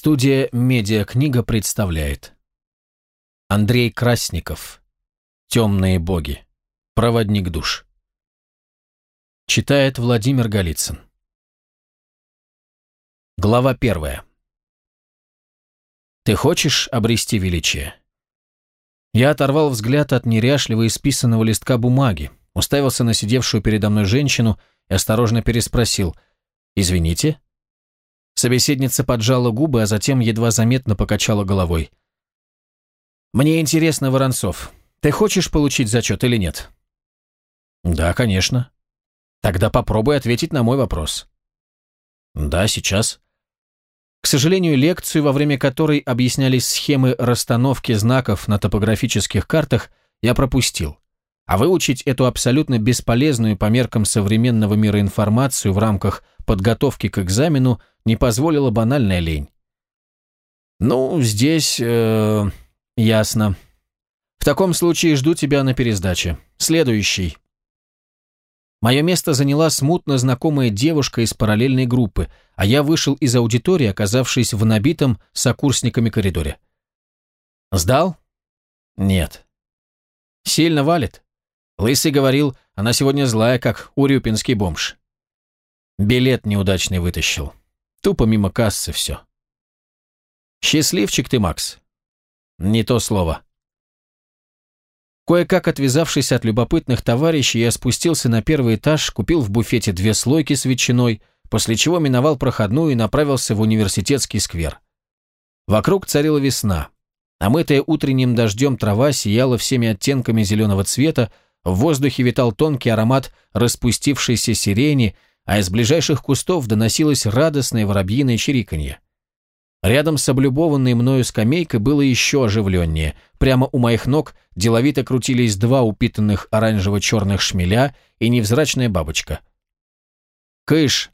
Студия «Медиакнига» представляет Андрей Красников «Темные боги. Проводник душ» Читает Владимир Голицын Глава первая «Ты хочешь обрести величие?» Я оторвал взгляд от неряшливо исписанного листка бумаги, уставился на сидевшую передо мной женщину и осторожно переспросил «Извините?» Собеседница поджала губы, а затем едва заметно покачала головой. «Мне интересно, Воронцов, ты хочешь получить зачет или нет?» «Да, конечно». «Тогда попробуй ответить на мой вопрос». «Да, сейчас». К сожалению, лекцию, во время которой объяснялись схемы расстановки знаков на топографических картах, я пропустил. А выучить эту абсолютно бесполезную по меркам современного мира информацию в рамках подготовки к экзамену не позволила банальная лень. «Ну, здесь... Э, ясно. В таком случае жду тебя на пересдаче. Следующий». Мое место заняла смутно знакомая девушка из параллельной группы, а я вышел из аудитории, оказавшись в набитом сокурсниками коридоре. «Сдал?» «Нет». «Сильно валит?» Лысый говорил, она сегодня злая, как урюпинский бомж. Билет неудачный вытащил. Тупо мимо кассы все. Счастливчик ты, Макс. Не то слово. Кое-как отвязавшись от любопытных товарищей, я спустился на первый этаж, купил в буфете две слойки с ветчиной, после чего миновал проходную и направился в университетский сквер. Вокруг царила весна. Омытая утренним дождем трава сияла всеми оттенками зеленого цвета, в воздухе витал тонкий аромат распустившейся сирени, а из ближайших кустов доносилось радостное воробьиное чириканье. Рядом с облюбованной мною скамейкой было еще оживленнее. Прямо у моих ног деловито крутились два упитанных оранжево-черных шмеля и невзрачная бабочка. «Кыш!»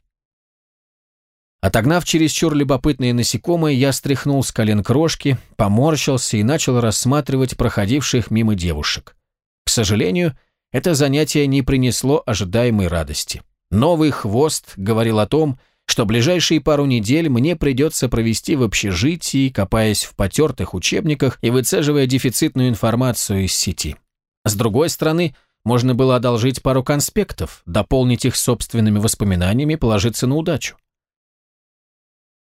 Отогнав чересчур любопытные насекомые, я стряхнул с колен крошки, поморщился и начал рассматривать проходивших мимо девушек. К сожалению, это занятие не принесло ожидаемой радости. Новый хвост говорил о том, что ближайшие пару недель мне придется провести в общежитии, копаясь в потертых учебниках и выцеживая дефицитную информацию из сети. С другой стороны, можно было одолжить пару конспектов, дополнить их собственными воспоминаниями, положиться на удачу.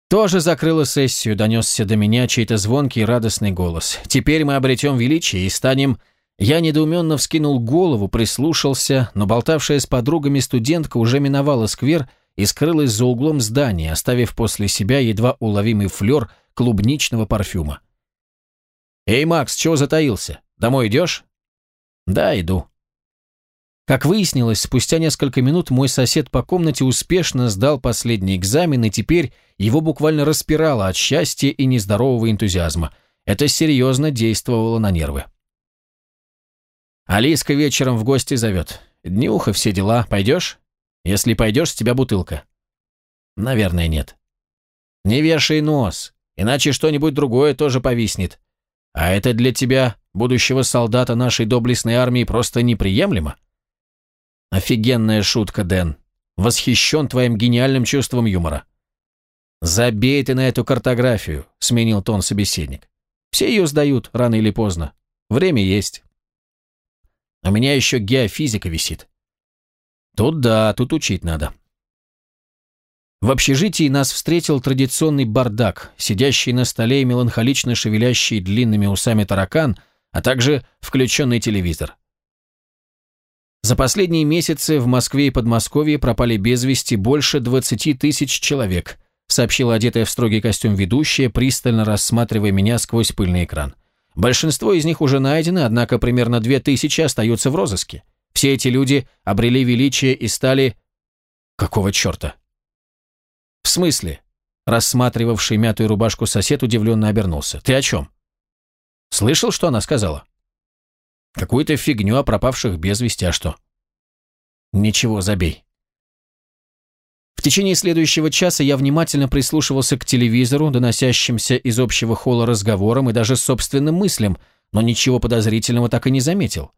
Тоже закрыла сессию, донесся до меня чей-то звонкий и радостный голос. Теперь мы обретем величие и станем я недоуменно вскинул голову, прислушался, но болтавшая с подругами студентка уже миновала сквер и скрылась за углом здания, оставив после себя едва уловимый флер клубничного парфюма. «Эй, Макс, чего затаился? Домой идешь?» «Да, иду». Как выяснилось, спустя несколько минут мой сосед по комнате успешно сдал последний экзамен, и теперь его буквально распирало от счастья и нездорового энтузиазма. Это серьезно действовало на нервы. Алиска вечером в гости зовет. Днюха, все дела. Пойдешь? Если пойдешь, с тебя бутылка. Наверное, нет. Не вешай нос, иначе что-нибудь другое тоже повиснет. А это для тебя, будущего солдата нашей доблестной армии, просто неприемлемо. Офигенная шутка, Дэн. Восхищен твоим гениальным чувством юмора. «Забей ты на эту картографию», — сменил тон собеседник. «Все ее сдают, рано или поздно. Время есть». У меня еще геофизика висит. Тут да, тут учить надо. В общежитии нас встретил традиционный бардак, сидящий на столе и меланхолично шевелящий длинными усами таракан, а также включенный телевизор. За последние месяцы в Москве и Подмосковье пропали без вести больше 20 тысяч человек, сообщила одетая в строгий костюм ведущая, пристально рассматривая меня сквозь пыльный экран. Большинство из них уже найдены, однако примерно две тысячи остаются в розыске. Все эти люди обрели величие и стали... Какого черта? В смысле? Рассматривавший мятую рубашку сосед удивленно обернулся. Ты о чем? Слышал, что она сказала? Какую-то фигню о пропавших без вести, а что? Ничего, забей. В течение следующего часа я внимательно прислушивался к телевизору, доносящимся из общего холла разговорам и даже собственным мыслям, но ничего подозрительного так и не заметил.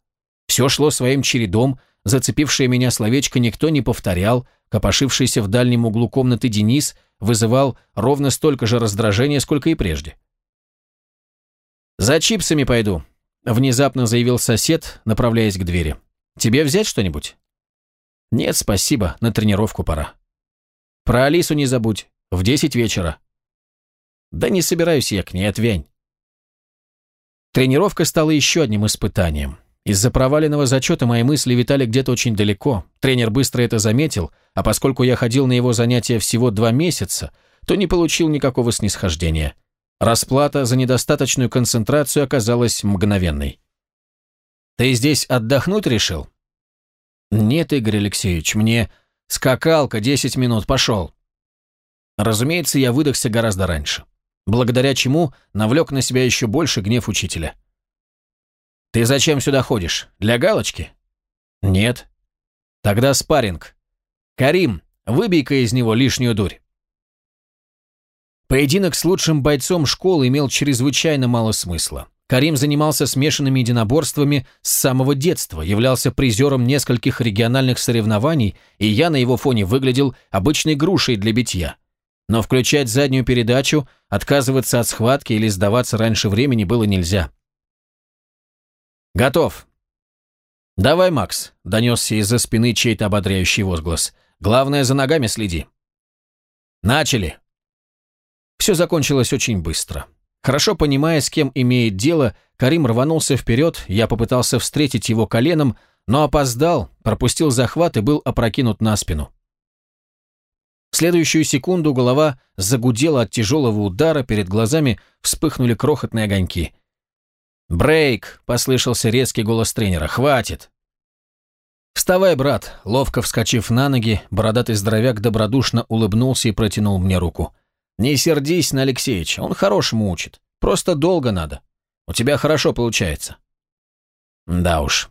Все шло своим чередом, зацепившее меня словечко никто не повторял, копошившийся в дальнем углу комнаты Денис вызывал ровно столько же раздражения, сколько и прежде. «За чипсами пойду», — внезапно заявил сосед, направляясь к двери. «Тебе взять что-нибудь?» «Нет, спасибо, на тренировку пора». «Про Алису не забудь, в десять вечера». «Да не собираюсь я к ней, отвянь». Тренировка стала еще одним испытанием. Из-за проваленного зачета мои мысли витали где-то очень далеко. Тренер быстро это заметил, а поскольку я ходил на его занятия всего два месяца, то не получил никакого снисхождения. Расплата за недостаточную концентрацию оказалась мгновенной. «Ты здесь отдохнуть решил?» «Нет, Игорь Алексеевич, мне скакалка, 10 минут, пошел». Разумеется, я выдохся гораздо раньше, благодаря чему навлек на себя еще больше гнев учителя. «Ты зачем сюда ходишь? Для галочки?» «Нет». «Тогда спарринг. Карим, выбей-ка из него лишнюю дурь». Поединок с лучшим бойцом школы имел чрезвычайно мало смысла. Карим занимался смешанными единоборствами с самого детства, являлся призером нескольких региональных соревнований, и я на его фоне выглядел обычной грушей для битья. Но включать заднюю передачу, отказываться от схватки или сдаваться раньше времени было нельзя. «Готов!» «Давай, Макс», — донесся из-за спины чей-то ободряющий возглас. «Главное, за ногами следи». «Начали!» Все закончилось очень быстро. Хорошо понимая, с кем имеет дело, Карим рванулся вперед, я попытался встретить его коленом, но опоздал, пропустил захват и был опрокинут на спину. В следующую секунду голова загудела от тяжелого удара, перед глазами вспыхнули крохотные огоньки. «Брейк!» – послышался резкий голос тренера. «Хватит!» «Вставай, брат!» – ловко вскочив на ноги, бородатый здоровяк добродушно улыбнулся и протянул мне руку. Не сердись на Алексеевича, он хорошему учит. Просто долго надо. У тебя хорошо получается. Да уж.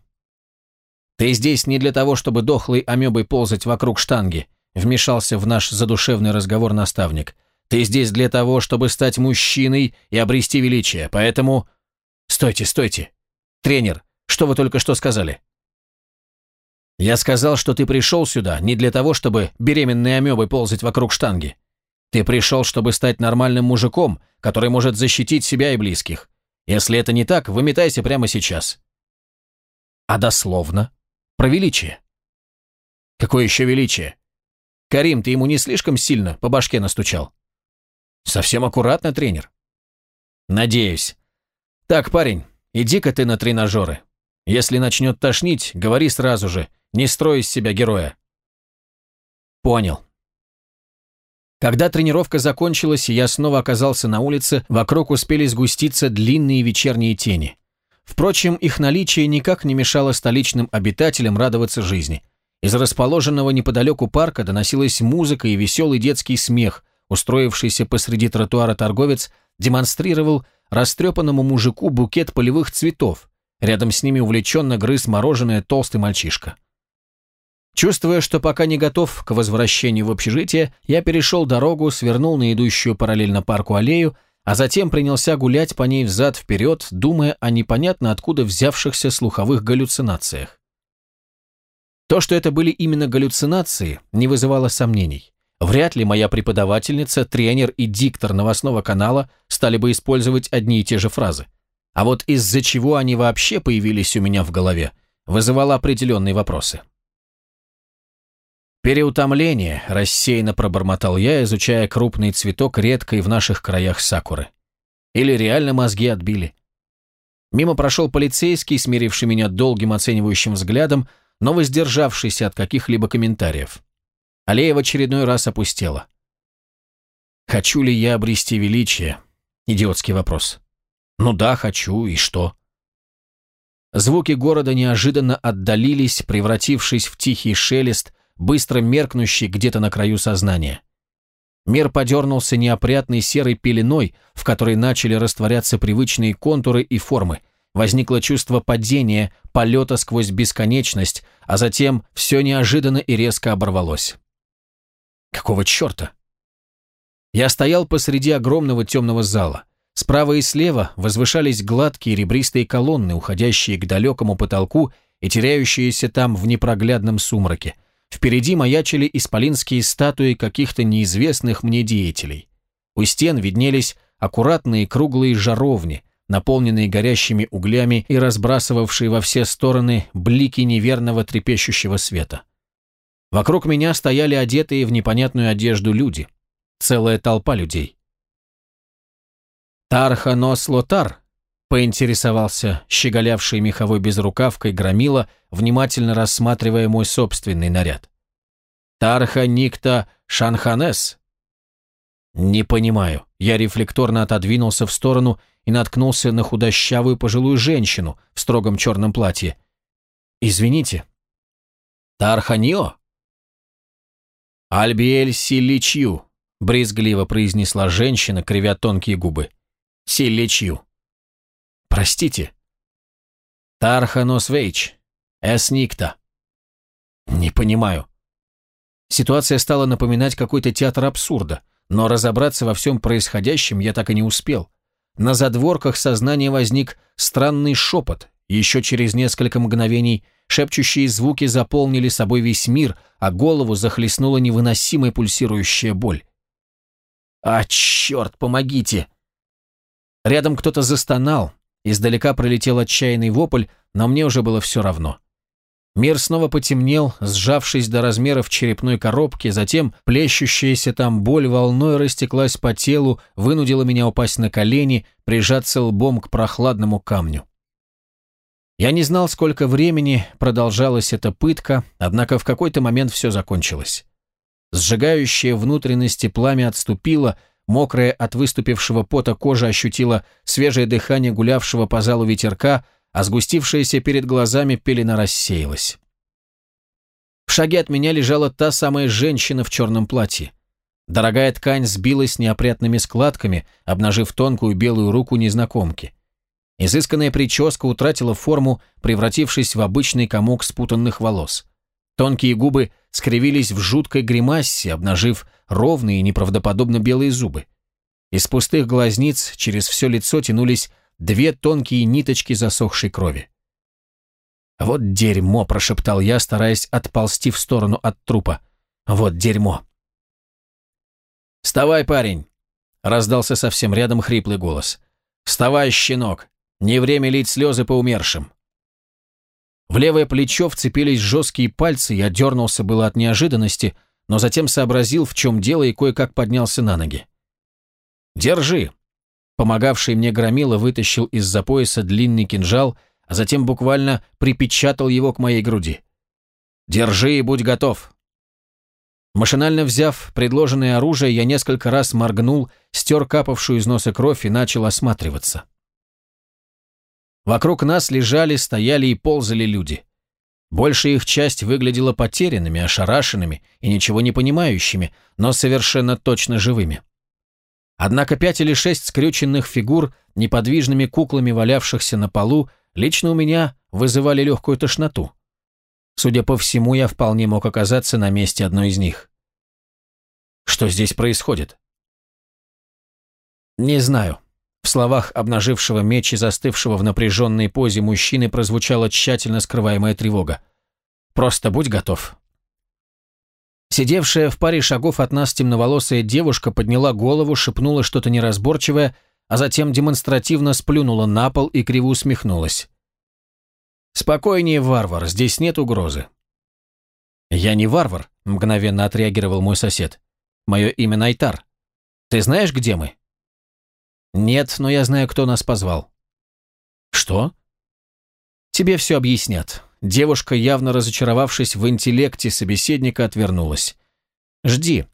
Ты здесь не для того, чтобы дохлой амебой ползать вокруг штанги, вмешался в наш задушевный разговор наставник. Ты здесь для того, чтобы стать мужчиной и обрести величие, поэтому... Стойте, стойте. Тренер, что вы только что сказали? Я сказал, что ты пришел сюда не для того, чтобы беременной амебой ползать вокруг штанги. Ты пришел, чтобы стать нормальным мужиком, который может защитить себя и близких. Если это не так, выметайся прямо сейчас. А дословно? Про величие. Какое еще величие? Карим, ты ему не слишком сильно по башке настучал? Совсем аккуратно, тренер. Надеюсь. Так, парень, иди-ка ты на тренажеры. Если начнет тошнить, говори сразу же, не строй из себя героя. Понял. Когда тренировка закончилась и я снова оказался на улице, вокруг успели сгуститься длинные вечерние тени. Впрочем, их наличие никак не мешало столичным обитателям радоваться жизни. Из расположенного неподалеку парка доносилась музыка и веселый детский смех. Устроившийся посреди тротуара торговец демонстрировал растрепанному мужику букет полевых цветов. Рядом с ними увлеченно грыз мороженое толстый мальчишка. Чувствуя, что пока не готов к возвращению в общежитие, я перешел дорогу, свернул на идущую параллельно парку аллею, а затем принялся гулять по ней взад-вперед, думая о непонятно откуда взявшихся слуховых галлюцинациях. То, что это были именно галлюцинации, не вызывало сомнений. Вряд ли моя преподавательница, тренер и диктор новостного канала стали бы использовать одни и те же фразы. А вот из-за чего они вообще появились у меня в голове, вызывало определенные вопросы. «Переутомление», – рассеянно пробормотал я, изучая крупный цветок редкой в наших краях сакуры. Или реально мозги отбили. Мимо прошел полицейский, смиривший меня долгим оценивающим взглядом, но воздержавшийся от каких-либо комментариев. Аллея в очередной раз опустела. «Хочу ли я обрести величие?» Идиотский вопрос. «Ну да, хочу, и что?» Звуки города неожиданно отдалились, превратившись в тихий шелест, быстро меркнущий где-то на краю сознания. Мир подернулся неопрятной серой пеленой, в которой начали растворяться привычные контуры и формы. Возникло чувство падения, полета сквозь бесконечность, а затем все неожиданно и резко оборвалось. Какого черта? Я стоял посреди огромного темного зала. Справа и слева возвышались гладкие ребристые колонны, уходящие к далекому потолку и теряющиеся там в непроглядном сумраке. Впереди маячили исполинские статуи каких-то неизвестных мне деятелей. У стен виднелись аккуратные круглые жаровни, наполненные горящими углями и разбрасывавшие во все стороны блики неверного трепещущего света. Вокруг меня стояли одетые в непонятную одежду люди. Целая толпа людей. «Тарха нос лотар», — поинтересовался щеголявший меховой безрукавкой громила, внимательно рассматривая мой собственный наряд. «Тарха никта шанханес». «Не понимаю». Я рефлекторно отодвинулся в сторону и наткнулся на худощавую пожилую женщину в строгом черном платье. «Извините». «Тарханио?» «Альбиэль Силичью», — брезгливо произнесла женщина, кривя тонкие губы. Силичью. Простите. Тарханос Вейч. Эсникта. Не понимаю. Ситуация стала напоминать какой-то театр абсурда, но разобраться во всем происходящем я так и не успел. На задворках сознания возник странный шепот. Еще через несколько мгновений шепчущие звуки заполнили собой весь мир, а голову захлестнула невыносимая пульсирующая боль. «А, черт, помогите!» Рядом кто-то застонал, издалека пролетел отчаянный вопль, но мне уже было все равно. Мир снова потемнел, сжавшись до размеров черепной коробки, затем плещущаяся там боль волной растеклась по телу, вынудила меня упасть на колени, прижаться лбом к прохладному камню. Я не знал, сколько времени продолжалась эта пытка, однако в какой-то момент все закончилось. Сжигающее внутренности пламя отступило, Мокрая от выступившего пота кожа ощутила свежее дыхание гулявшего по залу ветерка, а сгустившаяся перед глазами пелена рассеялась. В шаге от меня лежала та самая женщина в черном платье. Дорогая ткань сбилась неопрятными складками, обнажив тонкую белую руку незнакомки. Изысканная прическа утратила форму, превратившись в обычный комок спутанных волос. Тонкие губы скривились в жуткой гримасе, обнажив ровные и неправдоподобно белые зубы. Из пустых глазниц через все лицо тянулись две тонкие ниточки засохшей крови. «Вот дерьмо!» – прошептал я, стараясь отползти в сторону от трупа. «Вот дерьмо!» «Вставай, парень!» – раздался совсем рядом хриплый голос. «Вставай, щенок! Не время лить слезы по умершим!» В левое плечо вцепились жесткие пальцы, я дернулся было от неожиданности, но затем сообразил, в чем дело, и кое-как поднялся на ноги. «Держи!» Помогавший мне громила вытащил из-за пояса длинный кинжал, а затем буквально припечатал его к моей груди. «Держи и будь готов!» Машинально взяв предложенное оружие, я несколько раз моргнул, стер капавшую из носа кровь и начал осматриваться. Вокруг нас лежали, стояли и ползали люди. Большая их часть выглядела потерянными, ошарашенными и ничего не понимающими, но совершенно точно живыми. Однако пять или шесть скрюченных фигур, неподвижными куклами валявшихся на полу, лично у меня вызывали легкую тошноту. Судя по всему, я вполне мог оказаться на месте одной из них. Что здесь происходит? Не знаю. В словах обнажившего меч и застывшего в напряженной позе мужчины прозвучала тщательно скрываемая тревога. «Просто будь готов». Сидевшая в паре шагов от нас темноволосая девушка подняла голову, шепнула что-то неразборчивое, а затем демонстративно сплюнула на пол и криво усмехнулась. «Спокойнее, варвар, здесь нет угрозы». «Я не варвар», — мгновенно отреагировал мой сосед. «Мое имя Найтар. Ты знаешь, где мы?» «Нет, но я знаю, кто нас позвал». «Что?» «Тебе все объяснят». Девушка, явно разочаровавшись в интеллекте собеседника, отвернулась. «Жди».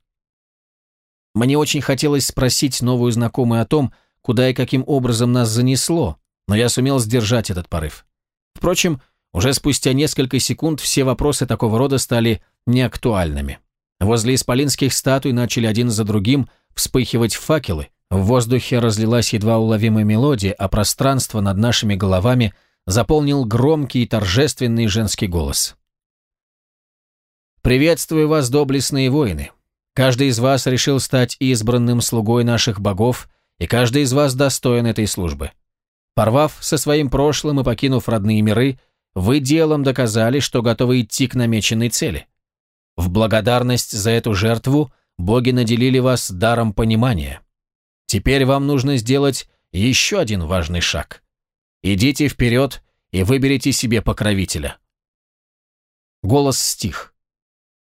Мне очень хотелось спросить новую знакомую о том, куда и каким образом нас занесло, но я сумел сдержать этот порыв. Впрочем, уже спустя несколько секунд все вопросы такого рода стали неактуальными. Возле исполинских статуй начали один за другим вспыхивать факелы, в воздухе разлилась едва уловимая мелодия, а пространство над нашими головами заполнил громкий и торжественный женский голос. «Приветствую вас, доблестные воины! Каждый из вас решил стать избранным слугой наших богов, и каждый из вас достоин этой службы. Порвав со своим прошлым и покинув родные миры, вы делом доказали, что готовы идти к намеченной цели. В благодарность за эту жертву боги наделили вас даром понимания. Теперь вам нужно сделать еще один важный шаг. Идите вперед и выберите себе покровителя. Голос стих.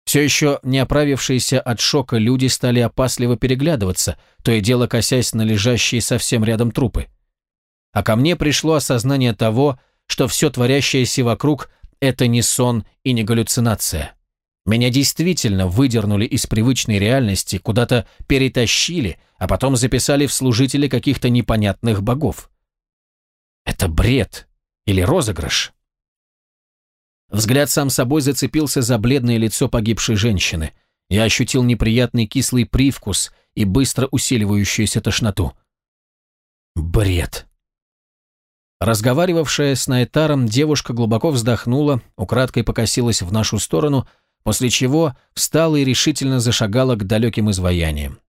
Все еще не оправившиеся от шока люди стали опасливо переглядываться, то и дело косясь на лежащие совсем рядом трупы. А ко мне пришло осознание того, что все творящееся вокруг – это не сон и не галлюцинация. Меня действительно выдернули из привычной реальности, куда-то перетащили, а потом записали в служители каких-то непонятных богов. Это бред или розыгрыш? Взгляд сам собой зацепился за бледное лицо погибшей женщины. Я ощутил неприятный кислый привкус и быстро усиливающуюся тошноту. Бред. Разговаривавшая с Найтаром девушка глубоко вздохнула, украдкой покосилась в нашу сторону, после чего встала и решительно зашагала к далеким изваяниям.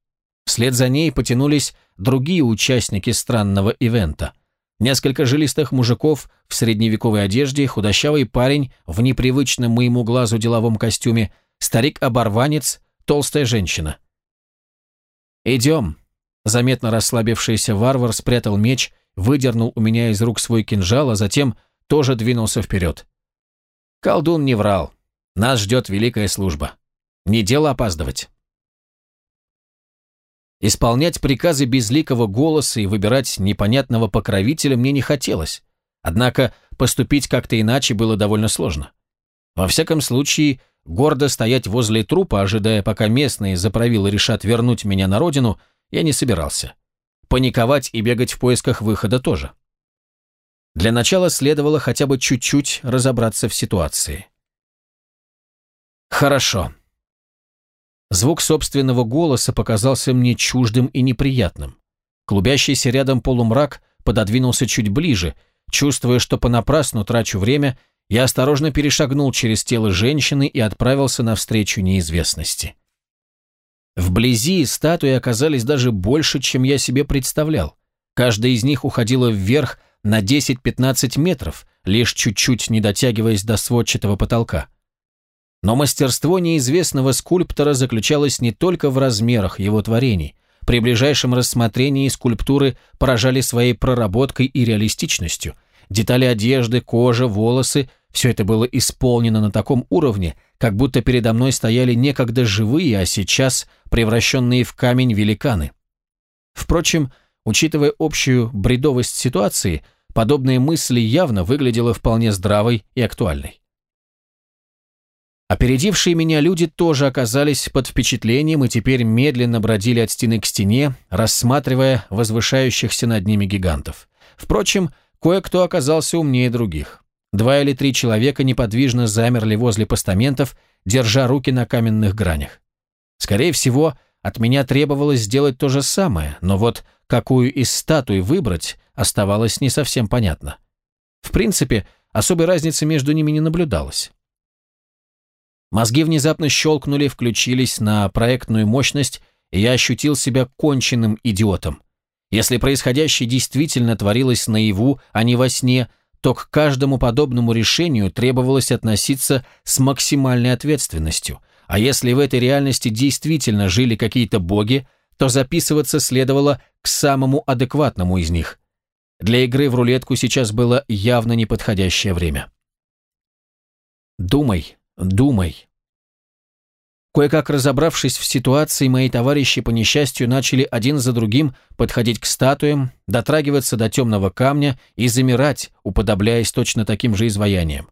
Вслед за ней потянулись другие участники странного ивента – Несколько жилистых мужиков в средневековой одежде, худощавый парень в непривычном моему глазу деловом костюме, старик-оборванец, толстая женщина. «Идем», Заметно расслабившийся варвар спрятал меч, выдернул у меня из рук свой кинжал, а затем тоже двинулся вперед. Колдун не врал. Нас ждет великая служба. Не дело опаздывать. Исполнять приказы безликого голоса и выбирать непонятного покровителя мне не хотелось. Однако поступить как-то иначе было довольно сложно. Во всяком случае, гордо стоять возле трупа, ожидая, пока местные заправилы решат вернуть меня на родину, я не собирался. Паниковать и бегать в поисках выхода тоже. Для начала следовало хотя бы чуть-чуть разобраться в ситуации. Хорошо. Звук собственного голоса показался мне чуждым и неприятным. Клубящийся рядом полумрак пододвинулся чуть ближе. Чувствуя, что понапрасну трачу время, я осторожно перешагнул через тело женщины и отправился навстречу неизвестности. Вблизи статуи оказались даже больше, чем я себе представлял. Каждая из них уходила вверх на 10-15 метров, лишь чуть-чуть не дотягиваясь до сводчатого потолка. Но мастерство неизвестного скульптора заключалось не только в размерах его творений. При ближайшем рассмотрении скульптуры поражали своей проработкой и реалистичностью. Детали одежды, кожа, волосы – все это было исполнено на таком уровне, как будто передо мной стояли некогда живые, а сейчас превращенные в камень великаны. Впрочем, учитывая общую бредовость ситуации, подобные мысли явно выглядела вполне здравой и актуальной. Опередившие меня люди тоже оказались под впечатлением и теперь медленно бродили от стены к стене, рассматривая возвышающихся над ними гигантов. Впрочем, кое-кто оказался умнее других. Два или три человека неподвижно замерли возле постаментов, держа руки на каменных гранях. Скорее всего, от меня требовалось сделать то же самое, но вот какую из статуй выбрать, оставалось не совсем понятно. В принципе, особой разницы между ними не наблюдалось. Мозги внезапно щелкнули, включились на проектную мощность, и я ощутил себя конченным идиотом. Если происходящее действительно творилось наяву, а не во сне, то к каждому подобному решению требовалось относиться с максимальной ответственностью, а если в этой реальности действительно жили какие-то боги, то записываться следовало к самому адекватному из них. Для игры в рулетку сейчас было явно неподходящее время. «Думай, Думай. Кое-как разобравшись в ситуации, мои товарищи по несчастью начали один за другим подходить к статуям, дотрагиваться до темного камня и замирать, уподобляясь точно таким же изваяниям.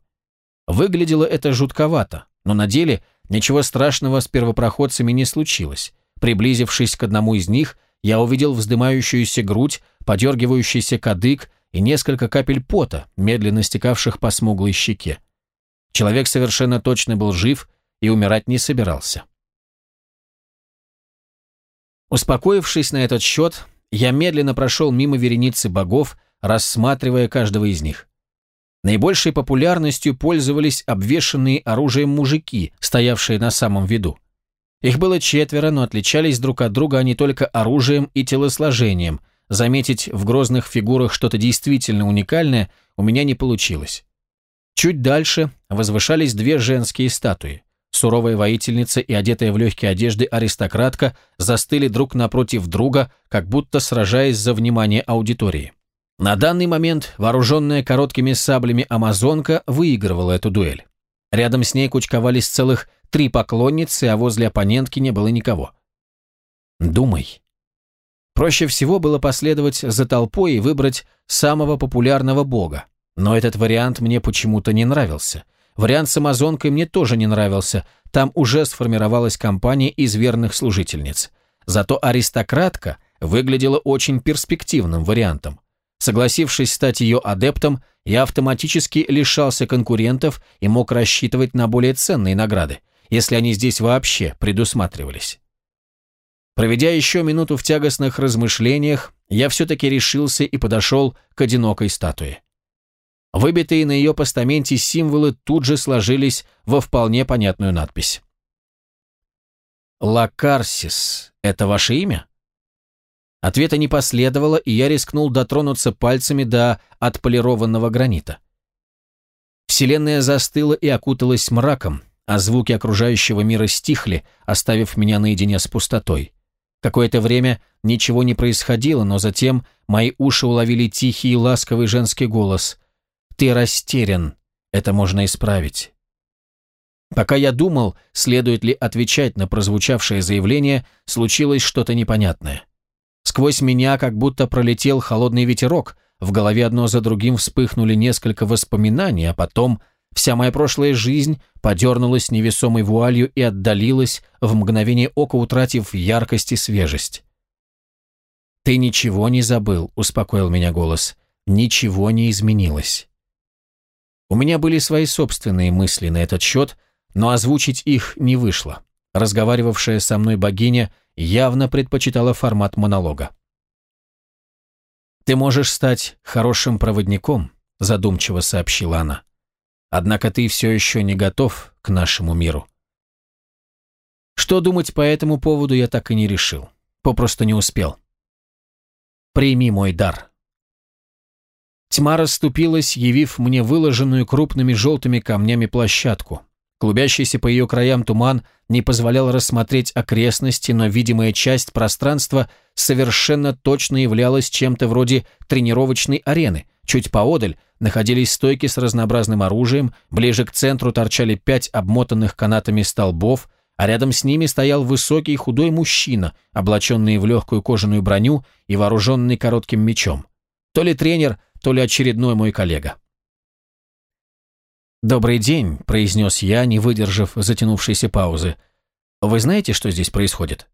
Выглядело это жутковато, но на деле ничего страшного с первопроходцами не случилось. Приблизившись к одному из них, я увидел вздымающуюся грудь, подергивающийся кадык и несколько капель пота, медленно стекавших по смуглой щеке. Человек совершенно точно был жив и умирать не собирался. Успокоившись на этот счет, я медленно прошел мимо вереницы богов, рассматривая каждого из них. Наибольшей популярностью пользовались обвешанные оружием мужики, стоявшие на самом виду. Их было четверо, но отличались друг от друга они только оружием и телосложением. Заметить в грозных фигурах что-то действительно уникальное у меня не получилось. Чуть дальше возвышались две женские статуи. Суровая воительница и одетая в легкие одежды аристократка застыли друг напротив друга, как будто сражаясь за внимание аудитории. На данный момент вооруженная короткими саблями амазонка выигрывала эту дуэль. Рядом с ней кучковались целых три поклонницы, а возле оппонентки не было никого. Думай. Проще всего было последовать за толпой и выбрать самого популярного бога. Но этот вариант мне почему-то не нравился. Вариант с амазонкой мне тоже не нравился. Там уже сформировалась компания из верных служительниц. Зато аристократка выглядела очень перспективным вариантом. Согласившись стать ее адептом, я автоматически лишался конкурентов и мог рассчитывать на более ценные награды, если они здесь вообще предусматривались. Проведя еще минуту в тягостных размышлениях, я все-таки решился и подошел к одинокой статуе. Выбитые на ее постаменте символы тут же сложились во вполне понятную надпись. «Лакарсис — это ваше имя?» Ответа не последовало, и я рискнул дотронуться пальцами до отполированного гранита. Вселенная застыла и окуталась мраком, а звуки окружающего мира стихли, оставив меня наедине с пустотой. Какое-то время ничего не происходило, но затем мои уши уловили тихий и ласковый женский голос. «Ты растерян. Это можно исправить». Пока я думал, следует ли отвечать на прозвучавшее заявление, случилось что-то непонятное. Сквозь меня как будто пролетел холодный ветерок, в голове одно за другим вспыхнули несколько воспоминаний, а потом вся моя прошлая жизнь подернулась невесомой вуалью и отдалилась, в мгновение ока утратив яркость и свежесть. «Ты ничего не забыл», — успокоил меня голос. «Ничего не изменилось». У меня были свои собственные мысли на этот счет, но озвучить их не вышло. Разговаривавшая со мной богиня явно предпочитала формат монолога. «Ты можешь стать хорошим проводником», – задумчиво сообщила она. «Однако ты все еще не готов к нашему миру». Что думать по этому поводу я так и не решил. Попросту не успел. «Прими мой дар». Тьма расступилась, явив мне выложенную крупными желтыми камнями площадку. Клубящийся по ее краям туман не позволял рассмотреть окрестности, но видимая часть пространства совершенно точно являлась чем-то вроде тренировочной арены. Чуть поодаль находились стойки с разнообразным оружием, ближе к центру торчали пять обмотанных канатами столбов, а рядом с ними стоял высокий худой мужчина, облаченный в легкую кожаную броню и вооруженный коротким мечом. То ли тренер, то ли очередной мой коллега. «Добрый день», – произнес я, не выдержав затянувшейся паузы. «Вы знаете, что здесь происходит?»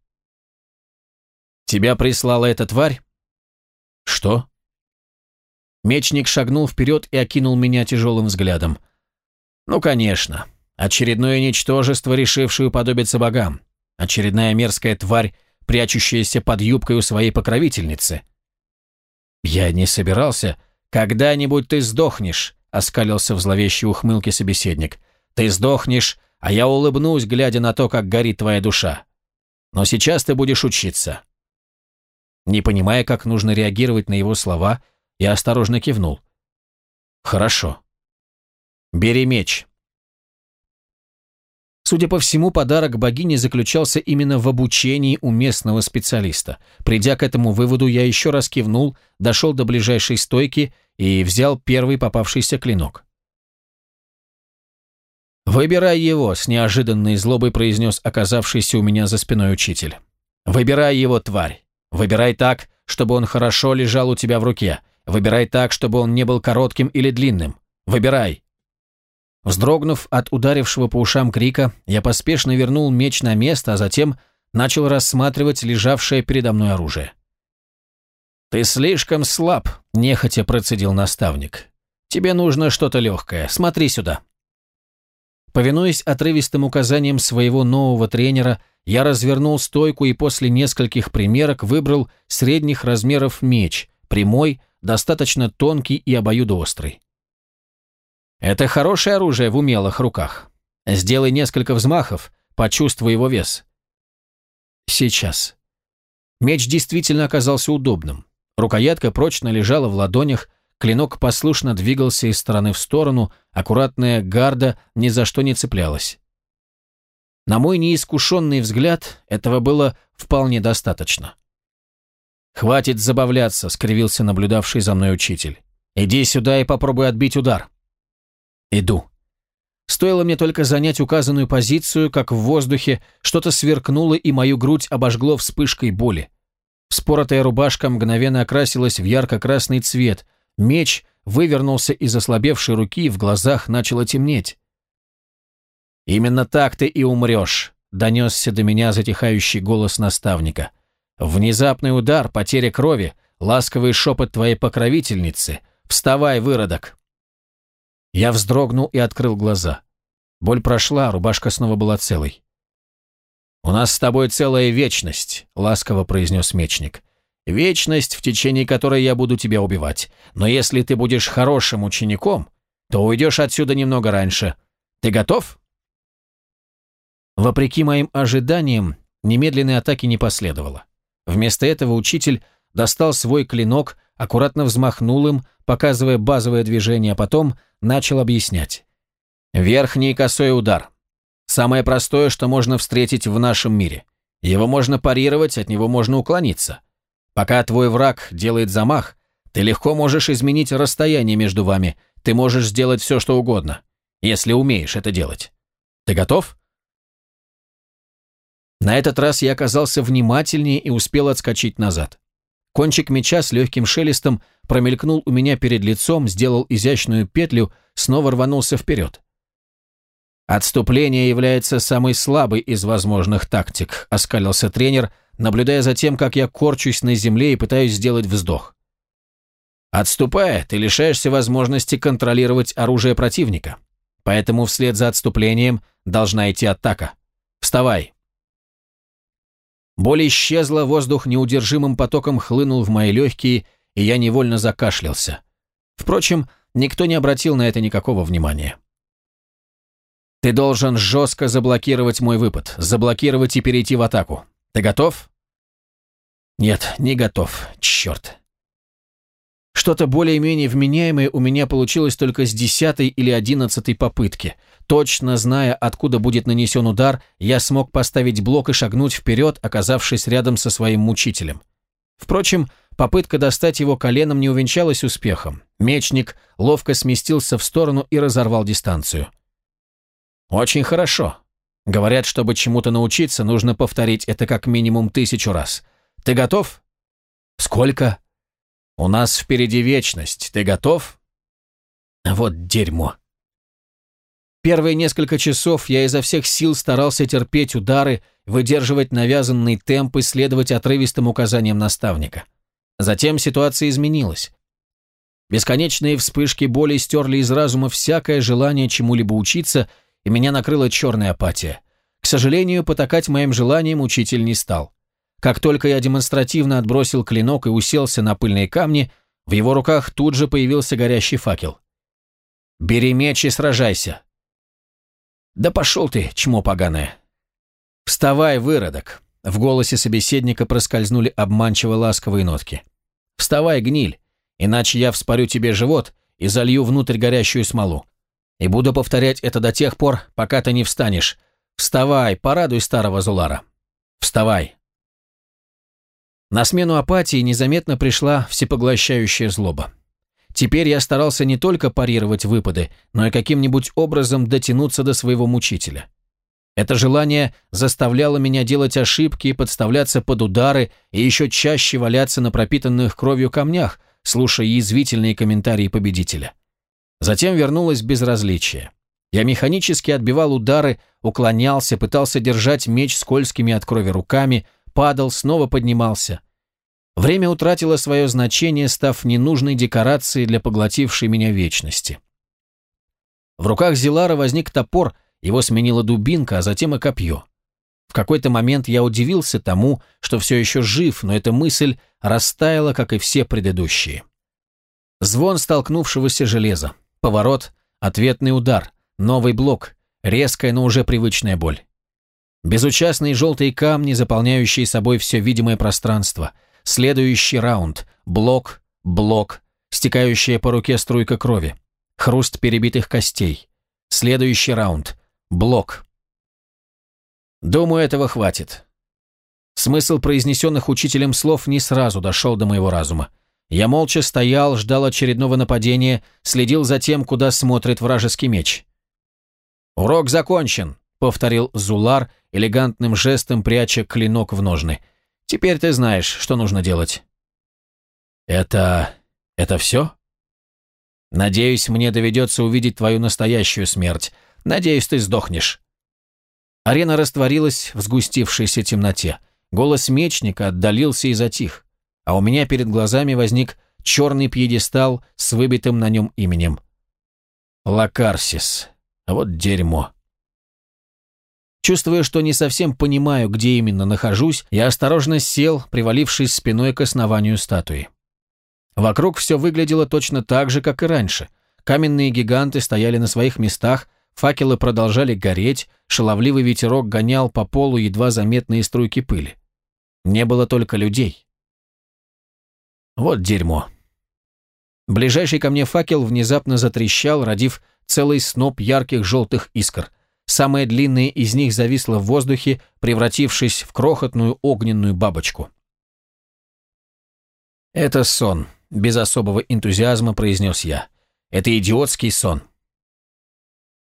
«Тебя прислала эта тварь?» «Что?» Мечник шагнул вперед и окинул меня тяжелым взглядом. «Ну, конечно. Очередное ничтожество, решившее уподобиться богам. Очередная мерзкая тварь, прячущаяся под юбкой у своей покровительницы». «Я не собирался. Когда-нибудь ты сдохнешь», оскалился в зловещей ухмылке собеседник. «Ты сдохнешь, а я улыбнусь, глядя на то, как горит твоя душа. Но сейчас ты будешь учиться». Не понимая, как нужно реагировать на его слова, я осторожно кивнул. «Хорошо. Бери меч». Судя по всему, подарок богини заключался именно в обучении у местного специалиста. Придя к этому выводу, я еще раз кивнул, дошел до ближайшей стойки и взял первый попавшийся клинок. «Выбирай его», — с неожиданной злобой произнес оказавшийся у меня за спиной учитель. «Выбирай его, тварь. Выбирай так, чтобы он хорошо лежал у тебя в руке. Выбирай так, чтобы он не был коротким или длинным. Выбирай». Вздрогнув от ударившего по ушам крика, я поспешно вернул меч на место, а затем начал рассматривать лежавшее передо мной оружие. «Ты слишком слаб», – нехотя процедил наставник. «Тебе нужно что-то легкое. Смотри сюда». Повинуясь отрывистым указаниям своего нового тренера, я развернул стойку и после нескольких примерок выбрал средних размеров меч, прямой, достаточно тонкий и обоюдоострый. Это хорошее оружие в умелых руках. Сделай несколько взмахов, почувствуй его вес. Сейчас. Меч действительно оказался удобным. Рукоятка прочно лежала в ладонях, клинок послушно двигался из стороны в сторону, аккуратная гарда ни за что не цеплялась. На мой неискушенный взгляд, этого было вполне достаточно. «Хватит забавляться», — скривился наблюдавший за мной учитель. «Иди сюда и попробуй отбить удар». «Иду». Стоило мне только занять указанную позицию, как в воздухе что-то сверкнуло и мою грудь обожгло вспышкой боли. Вспоротая рубашка мгновенно окрасилась в ярко-красный цвет, меч вывернулся из ослабевшей руки, и в глазах начало темнеть. «Именно так ты и умрешь», — донесся до меня затихающий голос наставника. «Внезапный удар, потеря крови, ласковый шепот твоей покровительницы. Вставай, выродок!» Я вздрогнул и открыл глаза. Боль прошла, рубашка снова была целой. «У нас с тобой целая вечность», — ласково произнес мечник. «Вечность, в течение которой я буду тебя убивать. Но если ты будешь хорошим учеником, то уйдешь отсюда немного раньше. Ты готов?» Вопреки моим ожиданиям, немедленной атаки не последовало. Вместо этого учитель достал свой клинок, аккуратно взмахнул им, показывая базовое движение, а потом начал объяснять. Верхний косой удар. Самое простое, что можно встретить в нашем мире. Его можно парировать, от него можно уклониться. Пока твой враг делает замах, ты легко можешь изменить расстояние между вами, ты можешь сделать все, что угодно, если умеешь это делать. Ты готов? На этот раз я оказался внимательнее и успел отскочить назад. Кончик меча с легким шелестом промелькнул у меня перед лицом, сделал изящную петлю, снова рванулся вперед. «Отступление является самой слабой из возможных тактик», — оскалился тренер, наблюдая за тем, как я корчусь на земле и пытаюсь сделать вздох. Отступая, ты лишаешься возможности контролировать оружие противника. Поэтому вслед за отступлением должна идти атака. Вставай. Боль исчезла, воздух неудержимым потоком хлынул в мои легкие, и я невольно закашлялся. Впрочем, никто не обратил на это никакого внимания. «Ты должен жестко заблокировать мой выпад, заблокировать и перейти в атаку. Ты готов?» «Нет, не готов. Черт. Что-то более-менее вменяемое у меня получилось только с десятой или одиннадцатой попытки. Точно зная, откуда будет нанесен удар, я смог поставить блок и шагнуть вперед, оказавшись рядом со своим мучителем. Впрочем, попытка достать его коленом не увенчалась успехом. Мечник ловко сместился в сторону и разорвал дистанцию. «Очень хорошо. Говорят, чтобы чему-то научиться, нужно повторить это как минимум тысячу раз. Ты готов?» «Сколько?» У нас впереди вечность. Ты готов? Вот дерьмо. Первые несколько часов я изо всех сил старался терпеть удары, выдерживать навязанный темп и следовать отрывистым указаниям наставника. Затем ситуация изменилась. Бесконечные вспышки боли стерли из разума всякое желание чему-либо учиться, и меня накрыла черная апатия. К сожалению, потакать моим желаниям учитель не стал. Как только я демонстративно отбросил клинок и уселся на пыльные камни, в его руках тут же появился горящий факел. «Бери меч и сражайся!» «Да пошел ты, чмо поганое!» «Вставай, выродок!» В голосе собеседника проскользнули обманчиво ласковые нотки. «Вставай, гниль, иначе я вспорю тебе живот и залью внутрь горящую смолу. И буду повторять это до тех пор, пока ты не встанешь. Вставай, порадуй старого Зулара. Вставай!» На смену апатии незаметно пришла всепоглощающая злоба. Теперь я старался не только парировать выпады, но и каким-нибудь образом дотянуться до своего мучителя. Это желание заставляло меня делать ошибки, подставляться под удары и еще чаще валяться на пропитанных кровью камнях, слушая язвительные комментарии победителя. Затем вернулось безразличие. Я механически отбивал удары, уклонялся, пытался держать меч скользкими от крови руками, падал, снова поднимался. Время утратило свое значение, став ненужной декорацией для поглотившей меня вечности. В руках Зилара возник топор, его сменила дубинка, а затем и копье. В какой-то момент я удивился тому, что все еще жив, но эта мысль растаяла, как и все предыдущие. Звон столкнувшегося железа, поворот, ответный удар, новый блок, резкая, но уже привычная боль. Безучастные желтые камни, заполняющие собой все видимое пространство. Следующий раунд. Блок, блок. Стекающая по руке струйка крови, хруст перебитых костей. Следующий раунд. Блок. Думаю, этого хватит. Смысл произнесенных учителем слов не сразу дошел до моего разума. Я молча стоял, ждал очередного нападения, следил за тем, куда смотрит вражеский меч. «Урок закончен», — повторил Зулар, элегантным жестом пряча клинок в ножны. «Теперь ты знаешь, что нужно делать». «Это... это все?» «Надеюсь, мне доведется увидеть твою настоящую смерть. Надеюсь, ты сдохнешь». Арена растворилась в сгустившейся темноте. Голос мечника отдалился и затих а у меня перед глазами возник черный пьедестал с выбитым на нем именем. Лакарсис. Вот дерьмо. Чувствуя, что не совсем понимаю, где именно нахожусь, я осторожно сел, привалившись спиной к основанию статуи. Вокруг все выглядело точно так же, как и раньше. Каменные гиганты стояли на своих местах, факелы продолжали гореть, шаловливый ветерок гонял по полу едва заметные струйки пыли. Не было только людей. Вот дерьмо. Ближайший ко мне факел внезапно затрещал, родив целый сноп ярких желтых искр. Самая длинная из них зависла в воздухе, превратившись в крохотную огненную бабочку. «Это сон», — без особого энтузиазма произнес я. «Это идиотский сон».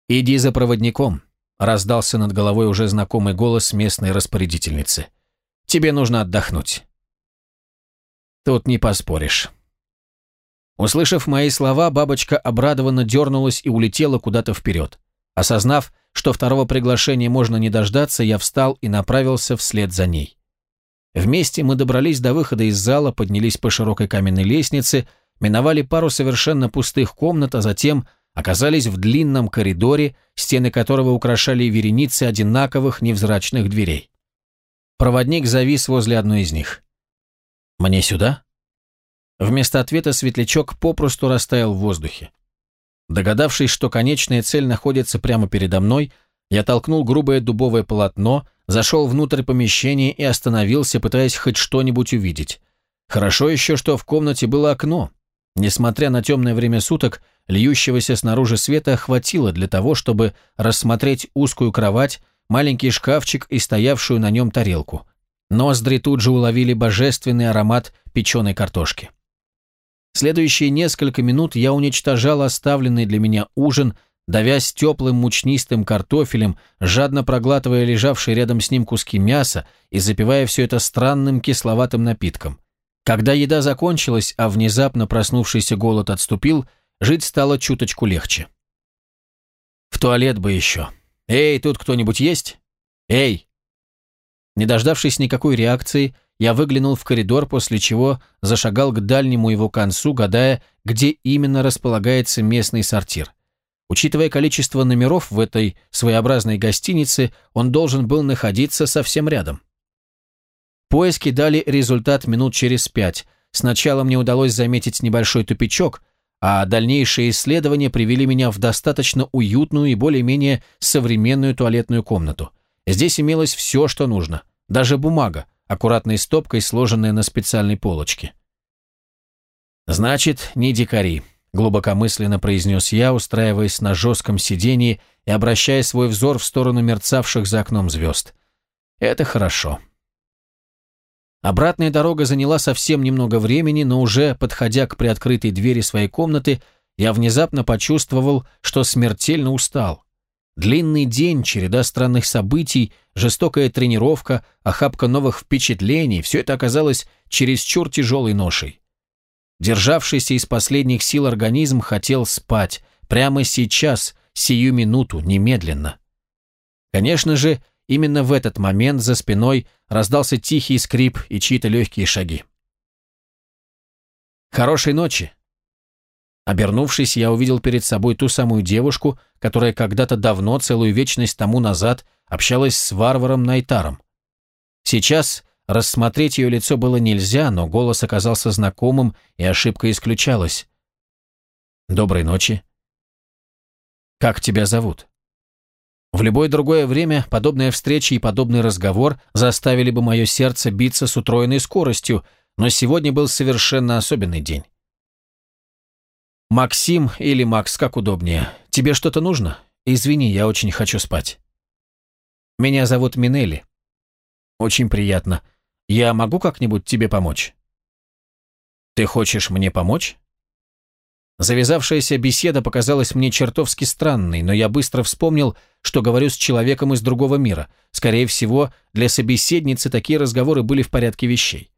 «Иди за проводником», — раздался над головой уже знакомый голос местной распорядительницы. «Тебе нужно отдохнуть». Тут не поспоришь. Услышав мои слова, бабочка обрадованно дернулась и улетела куда-то вперед. Осознав, что второго приглашения можно не дождаться, я встал и направился вслед за ней. Вместе мы добрались до выхода из зала, поднялись по широкой каменной лестнице, миновали пару совершенно пустых комнат, а затем оказались в длинном коридоре, стены которого украшали вереницы одинаковых невзрачных дверей. Проводник завис возле одной из них. «Мне сюда?» Вместо ответа светлячок попросту растаял в воздухе. Догадавшись, что конечная цель находится прямо передо мной, я толкнул грубое дубовое полотно, зашел внутрь помещения и остановился, пытаясь хоть что-нибудь увидеть. Хорошо еще, что в комнате было окно. Несмотря на темное время суток, льющегося снаружи света хватило для того, чтобы рассмотреть узкую кровать, маленький шкафчик и стоявшую на нем тарелку. Ноздри тут же уловили божественный аромат печеной картошки. Следующие несколько минут я уничтожал оставленный для меня ужин, давясь теплым мучнистым картофелем, жадно проглатывая лежавшие рядом с ним куски мяса и запивая все это странным кисловатым напитком. Когда еда закончилась, а внезапно проснувшийся голод отступил, жить стало чуточку легче. В туалет бы еще. «Эй, тут кто-нибудь есть? Эй!» Не дождавшись никакой реакции, я выглянул в коридор, после чего зашагал к дальнему его концу, гадая, где именно располагается местный сортир. Учитывая количество номеров в этой своеобразной гостинице, он должен был находиться совсем рядом. Поиски дали результат минут через пять. Сначала мне удалось заметить небольшой тупичок, а дальнейшие исследования привели меня в достаточно уютную и более-менее современную туалетную комнату – Здесь имелось все, что нужно, даже бумага, аккуратной стопкой, сложенная на специальной полочке. «Значит, не дикари», — глубокомысленно произнес я, устраиваясь на жестком сидении и обращая свой взор в сторону мерцавших за окном звезд. «Это хорошо». Обратная дорога заняла совсем немного времени, но уже подходя к приоткрытой двери своей комнаты, я внезапно почувствовал, что смертельно устал. Длинный день, череда странных событий, жестокая тренировка, охапка новых впечатлений – все это оказалось чересчур тяжелой ношей. Державшийся из последних сил организм хотел спать, прямо сейчас, сию минуту, немедленно. Конечно же, именно в этот момент за спиной раздался тихий скрип и чьи-то легкие шаги. «Хорошей ночи!» Обернувшись, я увидел перед собой ту самую девушку, которая когда-то давно, целую вечность тому назад, общалась с варваром Найтаром. Сейчас рассмотреть ее лицо было нельзя, но голос оказался знакомым, и ошибка исключалась. «Доброй ночи». «Как тебя зовут?» В любое другое время подобная встреча и подобный разговор заставили бы мое сердце биться с утроенной скоростью, но сегодня был совершенно особенный день. Максим или Макс, как удобнее. Тебе что-то нужно? Извини, я очень хочу спать. Меня зовут Минелли. Очень приятно. Я могу как-нибудь тебе помочь? Ты хочешь мне помочь? Завязавшаяся беседа показалась мне чертовски странной, но я быстро вспомнил, что говорю с человеком из другого мира. Скорее всего, для собеседницы такие разговоры были в порядке вещей.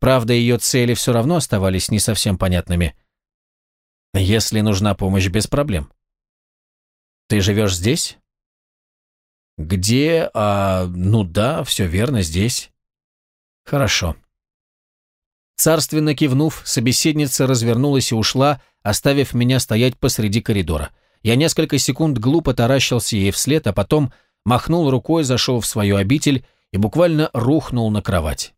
Правда, ее цели все равно оставались не совсем понятными. Если нужна помощь, без проблем. Ты живешь здесь? Где? А, ну да, все верно, здесь. Хорошо. Царственно кивнув, собеседница развернулась и ушла, оставив меня стоять посреди коридора. Я несколько секунд глупо таращился ей вслед, а потом махнул рукой, зашел в свою обитель и буквально рухнул на кровать.